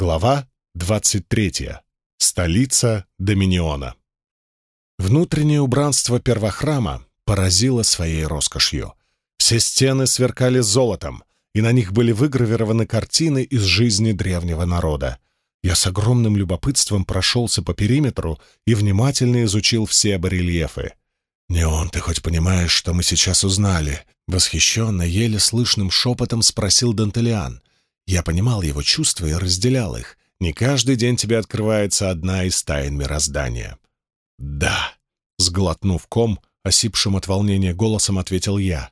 Глава 23. Столица Доминиона. Внутреннее убранство первохрама поразило своей роскошью. Все стены сверкали золотом, и на них были выгравированы картины из жизни древнего народа. Я с огромным любопытством прошелся по периметру и внимательно изучил все барельефы. «Неон, ты хоть понимаешь, что мы сейчас узнали?» Восхищенно, еле слышным шепотом спросил Дантелиан. Я понимал его чувства и разделял их. Не каждый день тебе открывается одна из тайн мироздания. «Да», — сглотнув ком, осипшим от волнения голосом ответил я.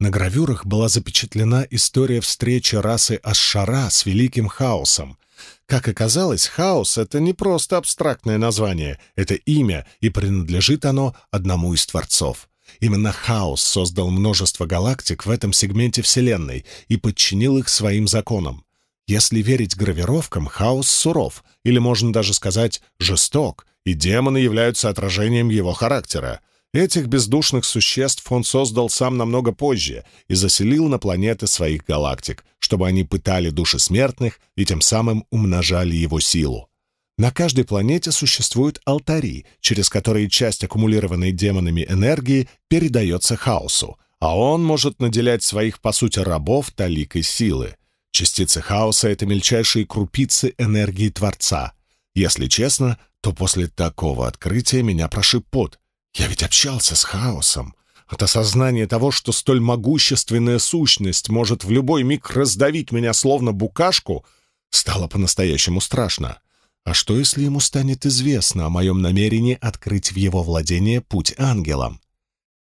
На гравюрах была запечатлена история встречи расы Ашшара с Великим Хаосом. Как оказалось, Хаос — это не просто абстрактное название, это имя, и принадлежит оно одному из творцов. Именно хаос создал множество галактик в этом сегменте Вселенной и подчинил их своим законам. Если верить гравировкам, хаос суров, или можно даже сказать жесток, и демоны являются отражением его характера. Этих бездушных существ он создал сам намного позже и заселил на планеты своих галактик, чтобы они пытали души смертных и тем самым умножали его силу. На каждой планете существуют алтари, через которые часть аккумулированной демонами энергии передается хаосу, а он может наделять своих, по сути, рабов таликой силы. Частицы хаоса — это мельчайшие крупицы энергии Творца. Если честно, то после такого открытия меня прошиб пот. Я ведь общался с хаосом. От осознания того, что столь могущественная сущность может в любой миг раздавить меня словно букашку, стало по-настоящему страшно. А что, если ему станет известно о моем намерении открыть в его владение путь ангелам?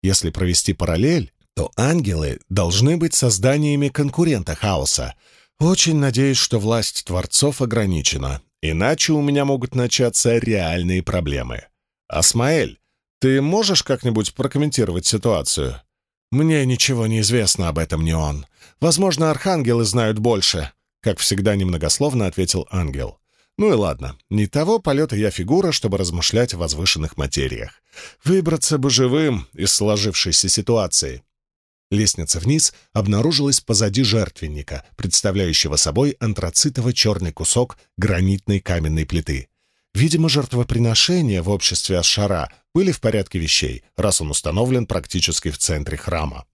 Если провести параллель, то ангелы должны быть созданиями конкурента хаоса. Очень надеюсь, что власть творцов ограничена, иначе у меня могут начаться реальные проблемы. Асмаэль, ты можешь как-нибудь прокомментировать ситуацию? Мне ничего не известно об этом, не он. Возможно, архангелы знают больше, как всегда немногословно ответил ангел. Ну и ладно, не того полета я фигура, чтобы размышлять о возвышенных материях. Выбраться бы живым из сложившейся ситуации. Лестница вниз обнаружилась позади жертвенника, представляющего собой антрацитово-черный кусок гранитной каменной плиты. Видимо, жертвоприношения в обществе Ашара были в порядке вещей, раз он установлен практически в центре храма.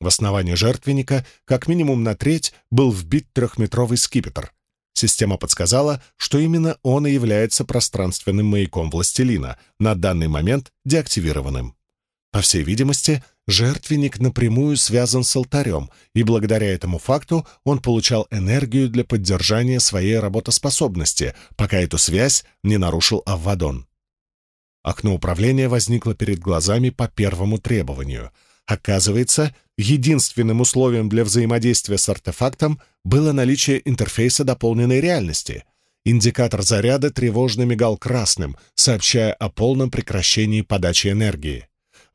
В основании жертвенника, как минимум на треть, был вбит трехметровый скипетр, Система подсказала, что именно он и является пространственным маяком властелина, на данный момент деактивированным. По всей видимости, жертвенник напрямую связан с алтарем, и благодаря этому факту он получал энергию для поддержания своей работоспособности, пока эту связь не нарушил Аввадон. Окно управления возникло перед глазами по первому требованию — Оказывается, единственным условием для взаимодействия с артефактом было наличие интерфейса дополненной реальности. Индикатор заряда тревожно мигал красным, сообщая о полном прекращении подачи энергии.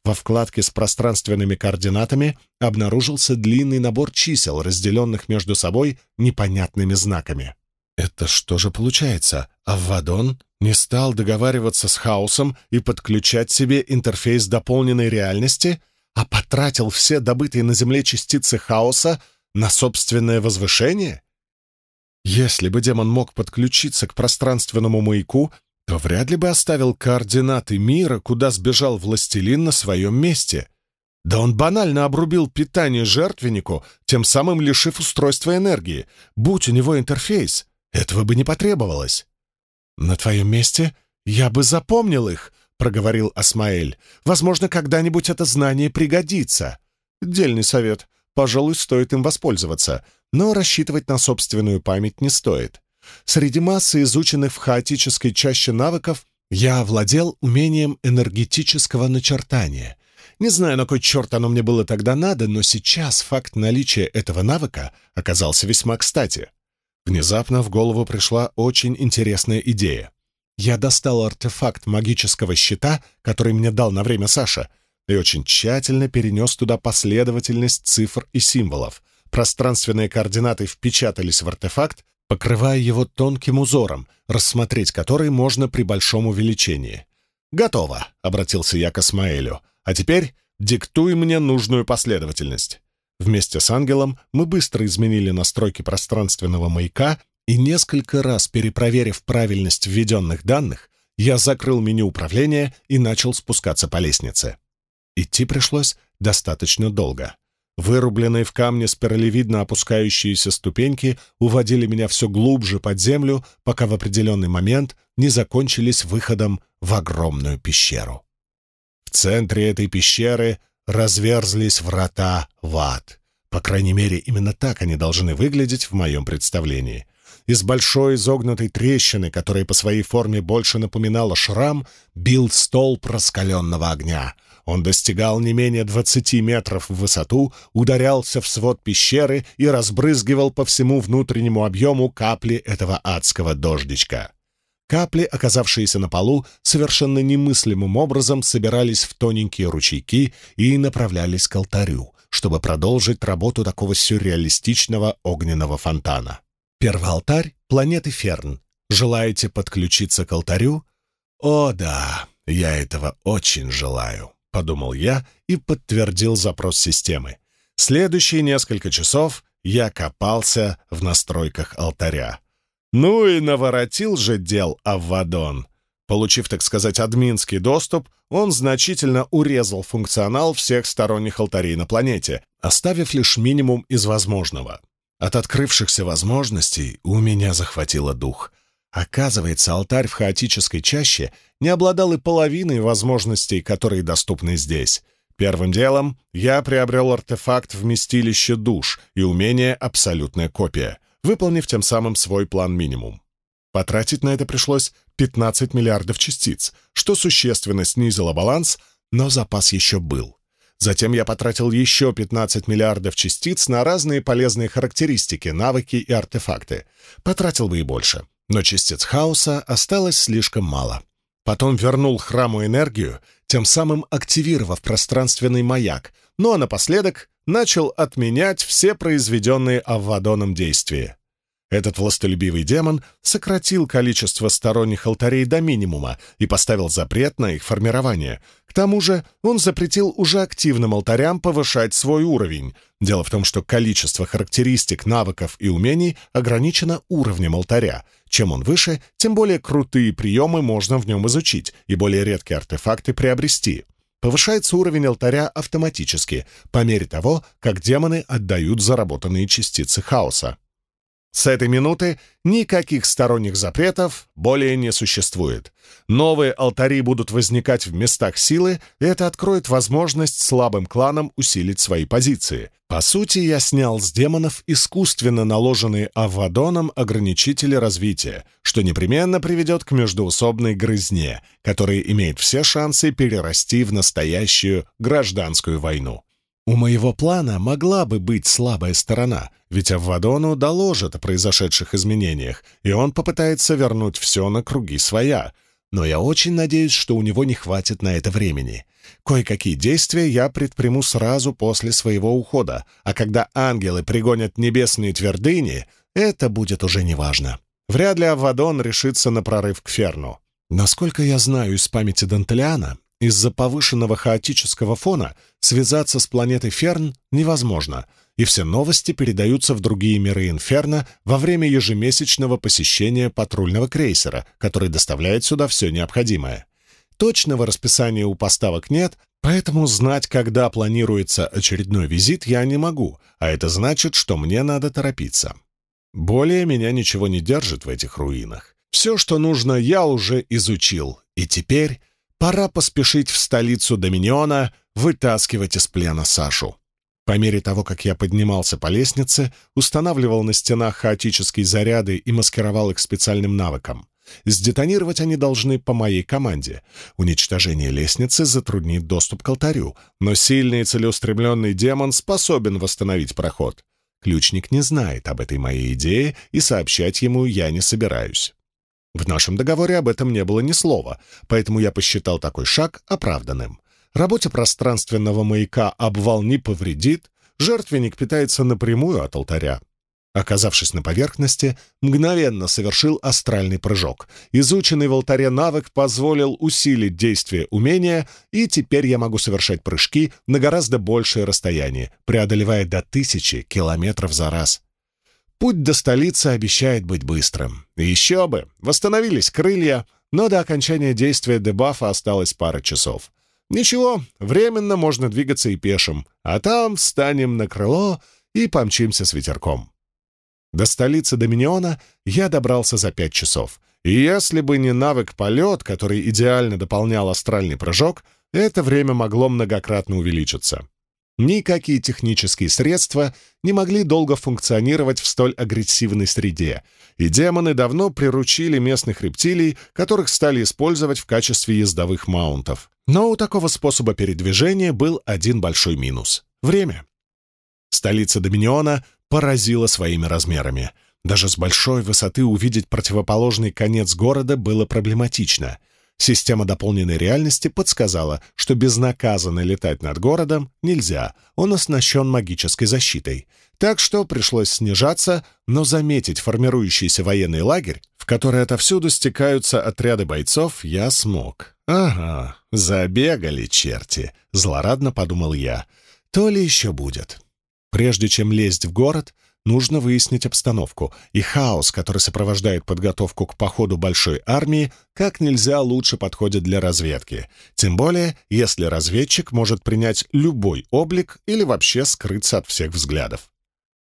Во вкладке с пространственными координатами обнаружился длинный набор чисел, разделенных между собой непонятными знаками. Это что же получается? Аввадон не стал договариваться с хаосом и подключать себе интерфейс дополненной реальности — а потратил все добытые на Земле частицы хаоса на собственное возвышение? Если бы демон мог подключиться к пространственному маяку, то вряд ли бы оставил координаты мира, куда сбежал властелин на своем месте. Да он банально обрубил питание жертвеннику, тем самым лишив устройства энергии. Будь у него интерфейс, этого бы не потребовалось. На твоем месте я бы запомнил их, — проговорил Асмаэль. «Возможно, когда-нибудь это знание пригодится. Дельный совет. Пожалуй, стоит им воспользоваться. Но рассчитывать на собственную память не стоит. Среди массы изученных в хаотической чаще навыков я овладел умением энергетического начертания. Не знаю, на кой черт оно мне было тогда надо, но сейчас факт наличия этого навыка оказался весьма кстати. Внезапно в голову пришла очень интересная идея. Я достал артефакт магического щита, который мне дал на время Саша, и очень тщательно перенес туда последовательность цифр и символов. Пространственные координаты впечатались в артефакт, покрывая его тонким узором, рассмотреть который можно при большом увеличении. «Готово», — обратился я к Асмаэлю. «А теперь диктуй мне нужную последовательность». Вместе с ангелом мы быстро изменили настройки пространственного маяка И несколько раз перепроверив правильность введенных данных, я закрыл меню управления и начал спускаться по лестнице. Идти пришлось достаточно долго. Вырубленные в камне спиралевидно опускающиеся ступеньки уводили меня все глубже под землю, пока в определенный момент не закончились выходом в огромную пещеру. В центре этой пещеры разверзлись врата в ад. По крайней мере, именно так они должны выглядеть в моем представлении. Из большой изогнутой трещины, которая по своей форме больше напоминала шрам, бил столб раскаленного огня — он достигал не менее двадцати метров в высоту, ударялся в свод пещеры и разбрызгивал по всему внутреннему объему капли этого адского дождичка. Капли, оказавшиеся на полу, совершенно немыслимым образом собирались в тоненькие ручейки и направлялись к алтарю, чтобы продолжить работу такого сюрреалистичного огненного фонтана. Первый алтарь — планеты Ферн. Желаете подключиться к алтарю? О да, я этого очень желаю подумал я и подтвердил запрос системы. Следующие несколько часов я копался в настройках алтаря. Ну и наворотил же дел Аввадон. Получив, так сказать, админский доступ, он значительно урезал функционал всех сторонних алтарей на планете, оставив лишь минимум из возможного. От открывшихся возможностей у меня захватило дух. Оказывается, алтарь в хаотической чаще не обладал и половиной возможностей, которые доступны здесь. Первым делом я приобрел артефакт вместилище душ и умение «Абсолютная копия», выполнив тем самым свой план минимум. Потратить на это пришлось 15 миллиардов частиц, что существенно снизило баланс, но запас еще был. Затем я потратил еще 15 миллиардов частиц на разные полезные характеристики, навыки и артефакты. Потратил бы и больше но частиц хаоса осталось слишком мало. Потом вернул храму энергию, тем самым активировав пространственный маяк, ну а напоследок начал отменять все произведенные Аввадоном действия. Этот властолюбивый демон сократил количество сторонних алтарей до минимума и поставил запрет на их формирование. К тому же он запретил уже активным алтарям повышать свой уровень. Дело в том, что количество характеристик, навыков и умений ограничено уровнем алтаря. Чем он выше, тем более крутые приемы можно в нем изучить и более редкие артефакты приобрести. Повышается уровень алтаря автоматически, по мере того, как демоны отдают заработанные частицы хаоса. С этой минуты никаких сторонних запретов более не существует. Новые алтари будут возникать в местах силы, и это откроет возможность слабым кланам усилить свои позиции. По сути, я снял с демонов искусственно наложенные Авадоном ограничители развития, что непременно приведет к междуусобной грызне, которая имеет все шансы перерасти в настоящую гражданскую войну. У моего плана могла бы быть слабая сторона, ведь Аввадону доложат о произошедших изменениях, и он попытается вернуть все на круги своя. Но я очень надеюсь, что у него не хватит на это времени. Кое-какие действия я предприму сразу после своего ухода, а когда ангелы пригонят небесные твердыни, это будет уже неважно. Вряд ли Аввадон решится на прорыв к Ферну. Насколько я знаю из памяти Дантелиана, из-за повышенного хаотического фона связаться с планетой Ферн невозможно, и все новости передаются в другие миры Инферно во время ежемесячного посещения патрульного крейсера, который доставляет сюда все необходимое. Точного расписания у поставок нет, поэтому знать, когда планируется очередной визит, я не могу, а это значит, что мне надо торопиться. Более меня ничего не держит в этих руинах. Все, что нужно, я уже изучил, и теперь Пора поспешить в столицу Доминиона, вытаскивать из плена Сашу. По мере того, как я поднимался по лестнице, устанавливал на стенах хаотические заряды и маскировал их специальным навыком. Сдетонировать они должны по моей команде. Уничтожение лестницы затруднит доступ к алтарю, но сильный и целеустремленный демон способен восстановить проход. Ключник не знает об этой моей идее, и сообщать ему я не собираюсь. В нашем договоре об этом не было ни слова, поэтому я посчитал такой шаг оправданным. Работе пространственного маяка обвал не повредит, жертвенник питается напрямую от алтаря. Оказавшись на поверхности, мгновенно совершил астральный прыжок. Изученный в алтаре навык позволил усилить действие умения, и теперь я могу совершать прыжки на гораздо большее расстояние, преодолевая до тысячи километров за раз. Путь до столицы обещает быть быстрым. Еще бы, восстановились крылья, но до окончания действия дебафа осталось пара часов. Ничего, временно можно двигаться и пешим, а там встанем на крыло и помчимся с ветерком. До столицы Доминиона я добрался за пять часов, и если бы не навык полет, который идеально дополнял астральный прыжок, это время могло многократно увеличиться. Никакие технические средства не могли долго функционировать в столь агрессивной среде, и демоны давно приручили местных рептилий, которых стали использовать в качестве ездовых маунтов. Но у такого способа передвижения был один большой минус — время. Столица Доминиона поразила своими размерами. Даже с большой высоты увидеть противоположный конец города было проблематично — Система дополненной реальности подсказала, что безнаказанно летать над городом нельзя, он оснащен магической защитой. Так что пришлось снижаться, но заметить формирующийся военный лагерь, в который отовсюду стекаются отряды бойцов, я смог. «Ага, забегали черти», — злорадно подумал я. «То ли еще будет». Прежде чем лезть в город, нужно выяснить обстановку, и хаос, который сопровождает подготовку к походу большой армии, как нельзя лучше подходит для разведки. Тем более, если разведчик может принять любой облик или вообще скрыться от всех взглядов.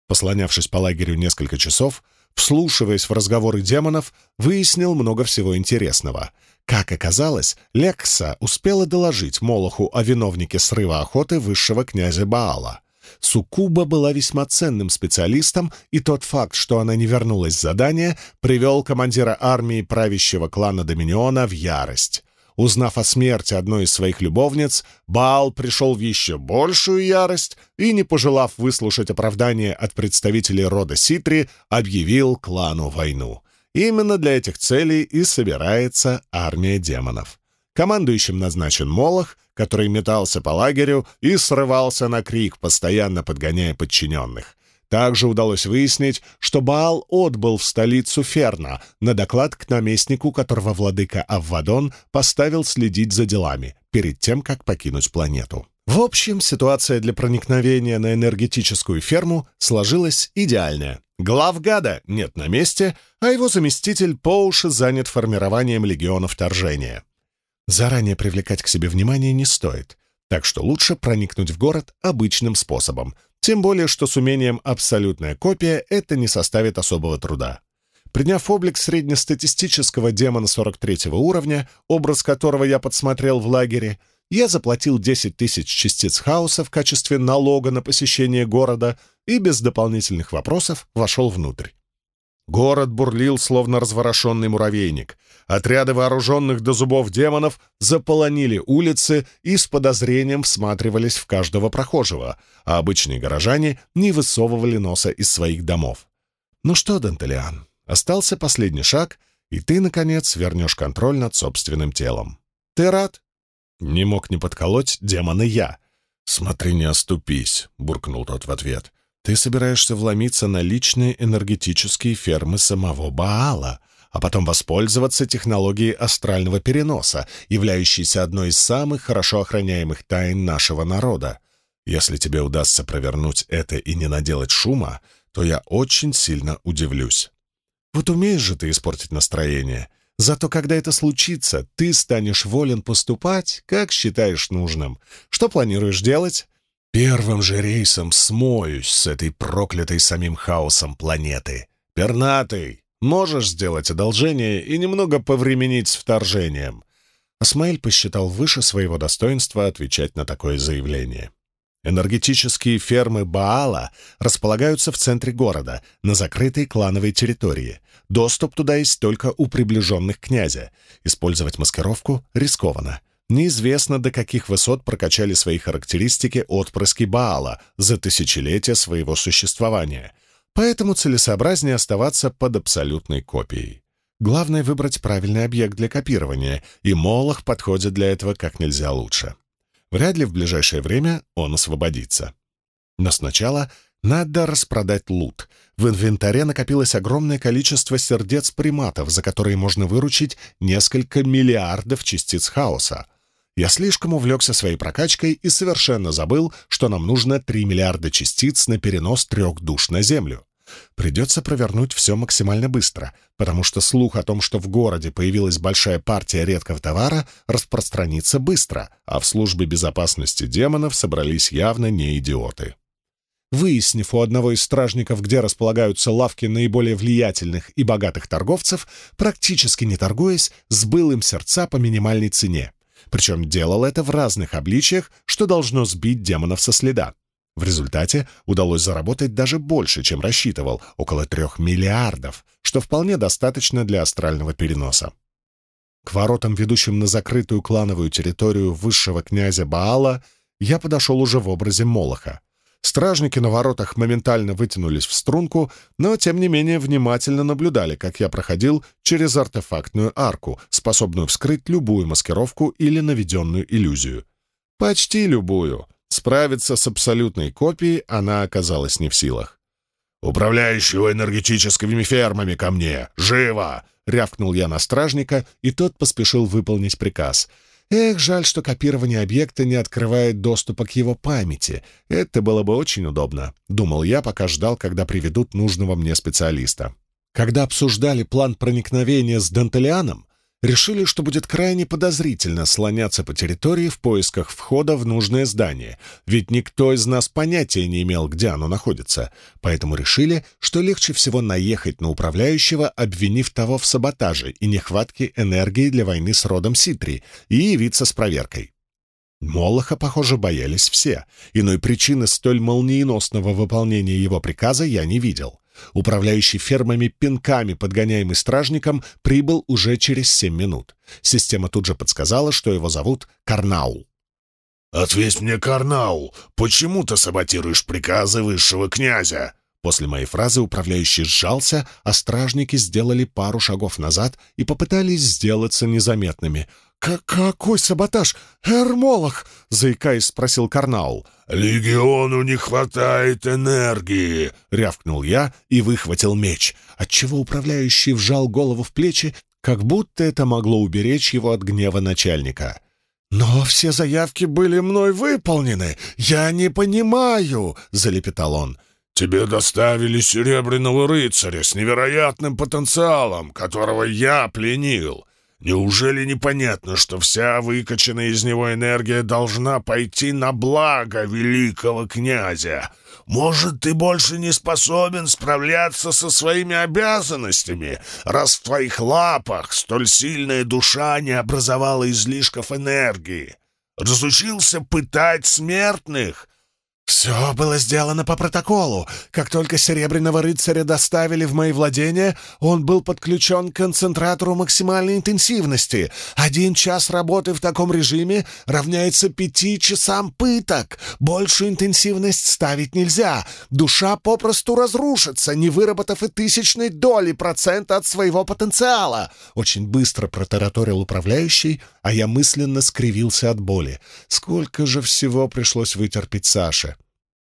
Послонявшись по лагерю несколько часов, вслушиваясь в разговоры демонов, выяснил много всего интересного. Как оказалось, Лекса успела доложить Молоху о виновнике срыва охоты высшего князя Баала. Сукуба была весьма ценным специалистом, и тот факт, что она не вернулась с задания, привел командира армии правящего клана Доминиона в ярость. Узнав о смерти одной из своих любовниц, Баал пришел в еще большую ярость и, не пожелав выслушать оправдание от представителей рода Ситри, объявил клану войну. Именно для этих целей и собирается армия демонов. Командующим назначен Молох, который метался по лагерю и срывался на крик, постоянно подгоняя подчиненных. Также удалось выяснить, что Баал отбыл в столицу Ферна на доклад к наместнику, которого владыка Аввадон поставил следить за делами перед тем, как покинуть планету. В общем, ситуация для проникновения на энергетическую ферму сложилась идеальная. Главгада нет на месте, а его заместитель по уши занят формированием легиона вторжения. Заранее привлекать к себе внимание не стоит, так что лучше проникнуть в город обычным способом, тем более что с умением «абсолютная копия» это не составит особого труда. Приняв облик среднестатистического демона 43 уровня, образ которого я подсмотрел в лагере, я заплатил 10 тысяч частиц хаоса в качестве налога на посещение города и без дополнительных вопросов вошел внутрь. Город бурлил, словно разворошенный муравейник. Отряды вооруженных до зубов демонов заполонили улицы и с подозрением всматривались в каждого прохожего, а обычные горожане не высовывали носа из своих домов. «Ну что, Дантелиан, остался последний шаг, и ты, наконец, вернешь контроль над собственным телом. Ты рад?» Не мог не подколоть демона я. «Смотри, не оступись», — буркнул тот в ответ. Ты собираешься вломиться на личные энергетические фермы самого Баала, а потом воспользоваться технологией астрального переноса, являющейся одной из самых хорошо охраняемых тайн нашего народа. Если тебе удастся провернуть это и не наделать шума, то я очень сильно удивлюсь. Вот умеешь же ты испортить настроение. Зато когда это случится, ты станешь волен поступать, как считаешь нужным. Что планируешь делать? Первым же рейсом смоюсь с этой проклятой самим хаосом планеты. Пернатый, можешь сделать одолжение и немного повременить с вторжением?» Асмаэль посчитал выше своего достоинства отвечать на такое заявление. Энергетические фермы Баала располагаются в центре города, на закрытой клановой территории. Доступ туда есть только у приближенных князя. Использовать маскировку рискованно. Неизвестно, до каких высот прокачали свои характеристики отпрыски Баала за тысячелетия своего существования, поэтому целесообразнее оставаться под абсолютной копией. Главное — выбрать правильный объект для копирования, и Молох подходит для этого как нельзя лучше. Вряд ли в ближайшее время он освободится. Но сначала надо распродать лут. В инвентаре накопилось огромное количество сердец приматов, за которые можно выручить несколько миллиардов частиц хаоса. Я слишком увлекся своей прокачкой и совершенно забыл, что нам нужно 3 миллиарда частиц на перенос трех душ на Землю. Придется провернуть все максимально быстро, потому что слух о том, что в городе появилась большая партия редкого товара, распространится быстро, а в службе безопасности демонов собрались явно не идиоты. Выяснив у одного из стражников, где располагаются лавки наиболее влиятельных и богатых торговцев, практически не торгуясь, сбыл им сердца по минимальной цене. Причем делал это в разных обличиях, что должно сбить демонов со следа. В результате удалось заработать даже больше, чем рассчитывал, около трех миллиардов, что вполне достаточно для астрального переноса. К воротам, ведущим на закрытую клановую территорию высшего князя Баала, я подошел уже в образе Молоха. Стражники на воротах моментально вытянулись в струнку, но, тем не менее, внимательно наблюдали, как я проходил через артефактную арку, способную вскрыть любую маскировку или наведенную иллюзию. Почти любую. Справиться с абсолютной копией она оказалась не в силах. «Управляющего энергетическими фермами ко мне! Живо!» — рявкнул я на стражника, и тот поспешил выполнить приказ. Эх, жаль, что копирование объекта не открывает доступа к его памяти. Это было бы очень удобно, — думал я, пока ждал, когда приведут нужного мне специалиста. Когда обсуждали план проникновения с Дантелианом, решили, что будет крайне подозрительно слоняться по территории в поисках входа в нужное здание, ведь никто из нас понятия не имел, где оно находится, поэтому решили, что легче всего наехать на управляющего, обвинив того в саботаже и нехватке энергии для войны с родом Ситри, и явиться с проверкой. Молоха, похоже, боялись все. Иной причины столь молниеносного выполнения его приказа я не видел. Управляющий фермами пинками, подгоняемый стражником, прибыл уже через семь минут. Система тут же подсказала, что его зовут Карнаул. «Ответь мне, Карнаул, почему ты саботируешь приказы высшего князя?» После моей фразы управляющий сжался, а стражники сделали пару шагов назад и попытались сделаться незаметными. «Какой саботаж? Эрмолох!» — заикаясь, спросил Карнаул. «Легиону не хватает энергии!» — рявкнул я и выхватил меч, отчего управляющий вжал голову в плечи, как будто это могло уберечь его от гнева начальника. «Но все заявки были мной выполнены! Я не понимаю!» — залепетал он. «Тебе доставили серебряного рыцаря с невероятным потенциалом, которого я пленил. Неужели непонятно, что вся выкачанная из него энергия должна пойти на благо великого князя? Может, ты больше не способен справляться со своими обязанностями, раз в твоих лапах столь сильная душа не образовала излишков энергии? Разучился пытать смертных, «Все было сделано по протоколу. Как только Серебряного рыцаря доставили в мои владения, он был подключен к концентратору максимальной интенсивности. Один час работы в таком режиме равняется пяти часам пыток. Большую интенсивность ставить нельзя. Душа попросту разрушится, не выработав и тысячной доли процента от своего потенциала». Очень быстро протараторил управляющий, а я мысленно скривился от боли. Сколько же всего пришлось вытерпеть Саше.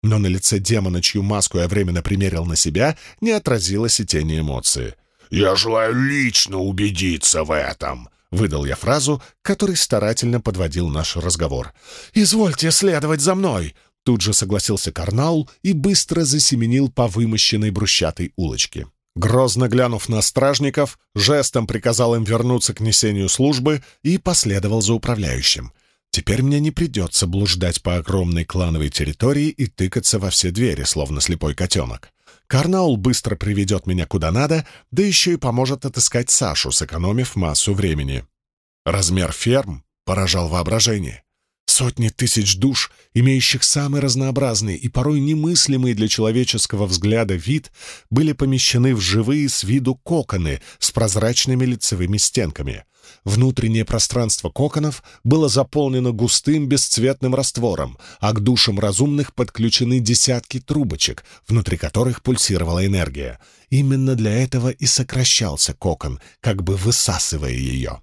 Но на лице демона, чью маску я временно примерил на себя, не отразилось и тени эмоции. «Я желаю лично убедиться в этом», — выдал я фразу, который старательно подводил наш разговор. «Извольте следовать за мной», — тут же согласился Карнаул и быстро засеменил по вымощенной брусчатой улочке. Грозно глянув на стражников, жестом приказал им вернуться к несению службы и последовал за управляющим — Теперь мне не придется блуждать по огромной клановой территории и тыкаться во все двери, словно слепой котенок. Карнаул быстро приведет меня куда надо, да еще и поможет отыскать Сашу, сэкономив массу времени. Размер ферм поражал воображение. Сотни тысяч душ, имеющих самый разнообразный и порой немыслимый для человеческого взгляда вид, были помещены в живые с виду коконы с прозрачными лицевыми стенками. Внутреннее пространство коконов было заполнено густым бесцветным раствором, а к душам разумных подключены десятки трубочек, внутри которых пульсировала энергия. Именно для этого и сокращался кокон, как бы высасывая ее.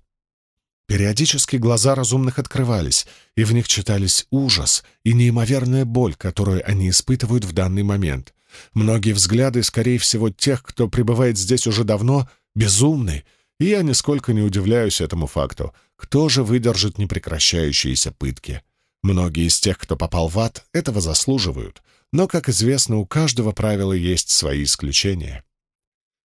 Периодически глаза разумных открывались, и в них читались ужас и неимоверная боль, которую они испытывают в данный момент. Многие взгляды, скорее всего, тех, кто пребывает здесь уже давно, безумны, и я нисколько не удивляюсь этому факту. Кто же выдержит непрекращающиеся пытки? Многие из тех, кто попал в ад, этого заслуживают. но, как известно, у каждого правила есть свои исключения.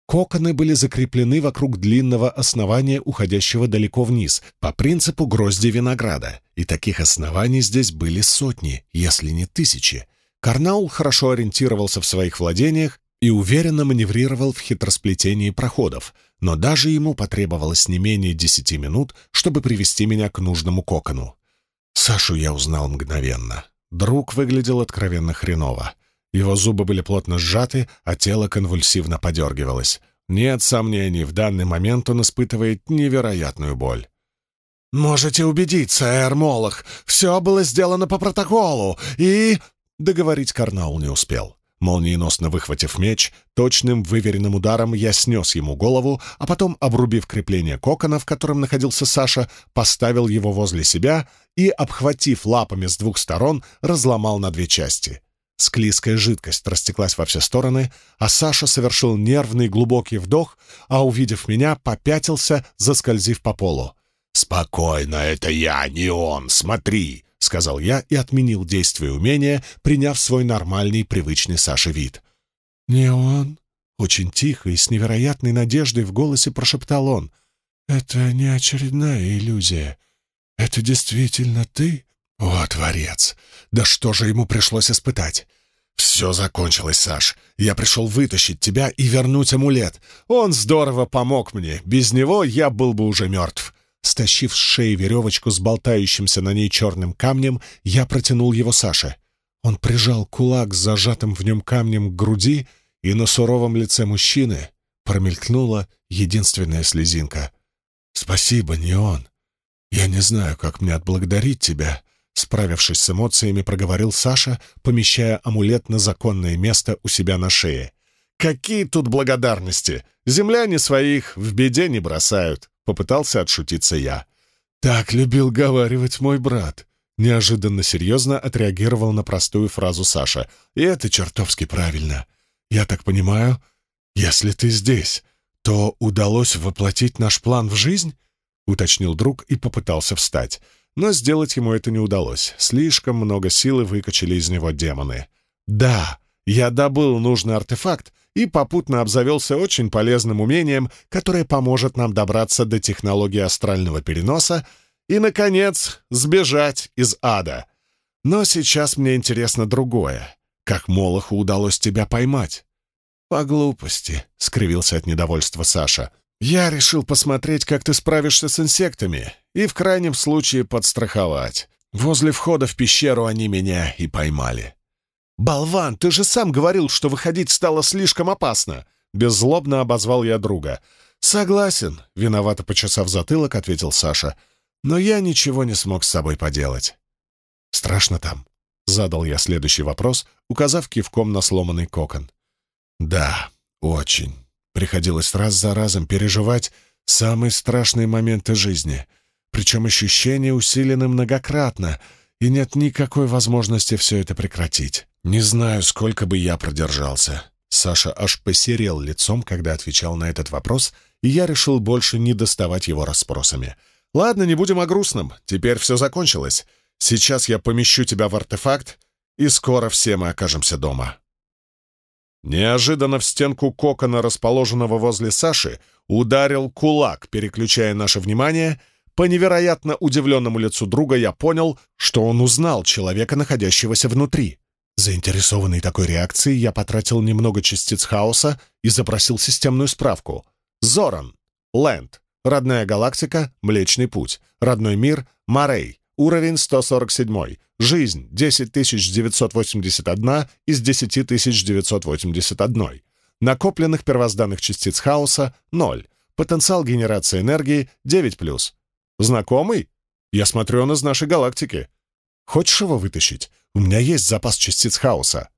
Коконы были закреплены вокруг длинного основания, уходящего далеко вниз, по принципу грозди винограда, и таких оснований здесь были сотни, если не тысячи. Карнаул хорошо ориентировался в своих владениях и уверенно маневрировал в хитросплетении проходов, но даже ему потребовалось не менее десяти минут, чтобы привести меня к нужному кокону. Сашу я узнал мгновенно. Друг выглядел откровенно хреново. Его зубы были плотно сжаты, а тело конвульсивно подергивалось. Нет сомнений, в данный момент он испытывает невероятную боль. «Можете убедиться, Эр Молох, все было сделано по протоколу, и...» Договорить Карнаул не успел. Молниеносно выхватив меч, точным выверенным ударом я снес ему голову, а потом, обрубив крепление кокона, в котором находился Саша, поставил его возле себя и, обхватив лапами с двух сторон, разломал на две части. Склизкая жидкость растеклась во все стороны, а Саша совершил нервный глубокий вдох, а, увидев меня, попятился, заскользив по полу. «Спокойно, это я, не он, смотри!» — сказал я и отменил действие умения, приняв свой нормальный, привычный Саше вид. «Не он?» — очень тихо и с невероятной надеждой в голосе прошептал он. «Это не очередная иллюзия. Это действительно ты?» «О, Творец! Да что же ему пришлось испытать?» «Все закончилось, Саш. Я пришел вытащить тебя и вернуть амулет. Он здорово помог мне. Без него я был бы уже мертв». Стащив с шеи веревочку с болтающимся на ней черным камнем, я протянул его Саше. Он прижал кулак с зажатым в нем камнем к груди, и на суровом лице мужчины промелькнула единственная слезинка. «Спасибо, не он. Я не знаю, как мне отблагодарить тебя, Справившись с эмоциями, проговорил Саша, помещая амулет на законное место у себя на шее. «Какие тут благодарности! Земляне своих в беде не бросают!» — попытался отшутиться я. «Так любил говаривать мой брат!» Неожиданно серьезно отреагировал на простую фразу Саша. «И это чертовски правильно. Я так понимаю, если ты здесь, то удалось воплотить наш план в жизнь?» — уточнил друг и попытался встать но сделать ему это не удалось. Слишком много силы выкачали из него демоны. Да, я добыл нужный артефакт и попутно обзавелся очень полезным умением, которое поможет нам добраться до технологии астрального переноса и, наконец, сбежать из ада. Но сейчас мне интересно другое. Как Молоху удалось тебя поймать? «По глупости», — скривился от недовольства Саша. «Я решил посмотреть, как ты справишься с инсектами, и в крайнем случае подстраховать. Возле входа в пещеру они меня и поймали». «Болван, ты же сам говорил, что выходить стало слишком опасно!» Беззлобно обозвал я друга. «Согласен», — виновато почесав затылок, ответил Саша. «Но я ничего не смог с собой поделать». «Страшно там?» — задал я следующий вопрос, указав кивком на сломанный кокон. «Да, очень». Приходилось раз за разом переживать самые страшные моменты жизни, причем ощущения усилены многократно, и нет никакой возможности все это прекратить. Не знаю, сколько бы я продержался. Саша аж посерел лицом, когда отвечал на этот вопрос, и я решил больше не доставать его расспросами. «Ладно, не будем о грустном. Теперь все закончилось. Сейчас я помещу тебя в артефакт, и скоро все мы окажемся дома». Неожиданно в стенку кокона, расположенного возле Саши, ударил кулак, переключая наше внимание. По невероятно удивленному лицу друга я понял, что он узнал человека, находящегося внутри. Заинтересованный такой реакцией, я потратил немного частиц хаоса и запросил системную справку. Зоран. Лэнд. Родная галактика. Млечный путь. Родной мир. Морей. Уровень 147. Жизнь — 10981 из 10981. Накопленных первозданных частиц хаоса — 0. Потенциал генерации энергии — 9+. Знакомый? Я смотрю, он из нашей галактики. Хочешь его вытащить? У меня есть запас частиц хаоса.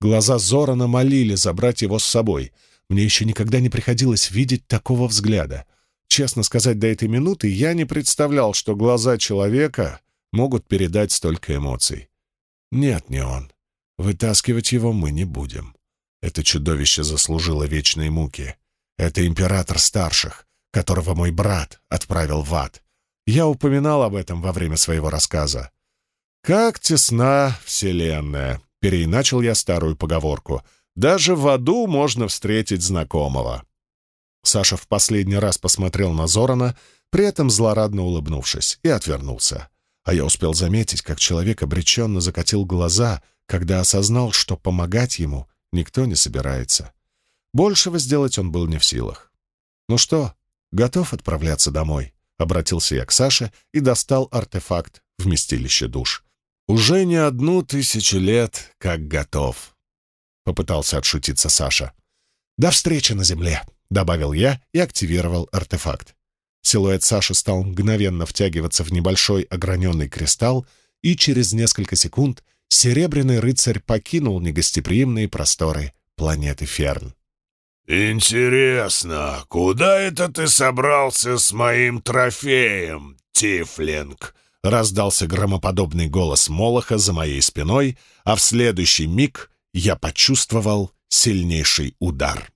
Глаза Зорана молили забрать его с собой. Мне еще никогда не приходилось видеть такого взгляда. Честно сказать, до этой минуты я не представлял, что глаза человека могут передать столько эмоций. Нет, не он. Вытаскивать его мы не будем. Это чудовище заслужило вечной муки. Это император старших, которого мой брат отправил в ад. Я упоминал об этом во время своего рассказа. Как тесна Вселенная. переиначил я старую поговорку. «Даже в аду можно встретить знакомого». Саша в последний раз посмотрел на Зорана, при этом злорадно улыбнувшись, и отвернулся. А я успел заметить, как человек обреченно закатил глаза, когда осознал, что помогать ему никто не собирается. Большего сделать он был не в силах. «Ну что, готов отправляться домой?» — обратился я к Саше и достал артефакт вместилище душ. «Уже не одну тысячу лет, как готов», — попытался отшутиться Саша. «До встречи на земле», — добавил я и активировал артефакт. Силуэт Саши стал мгновенно втягиваться в небольшой ограненный кристалл, и через несколько секунд Серебряный рыцарь покинул негостеприимные просторы планеты Ферн. «Интересно, куда это ты собрался с моим трофеем, Тифлинг?» Раздался громоподобный голос Молоха за моей спиной, а в следующий миг я почувствовал сильнейший удар.